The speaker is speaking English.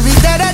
worry that I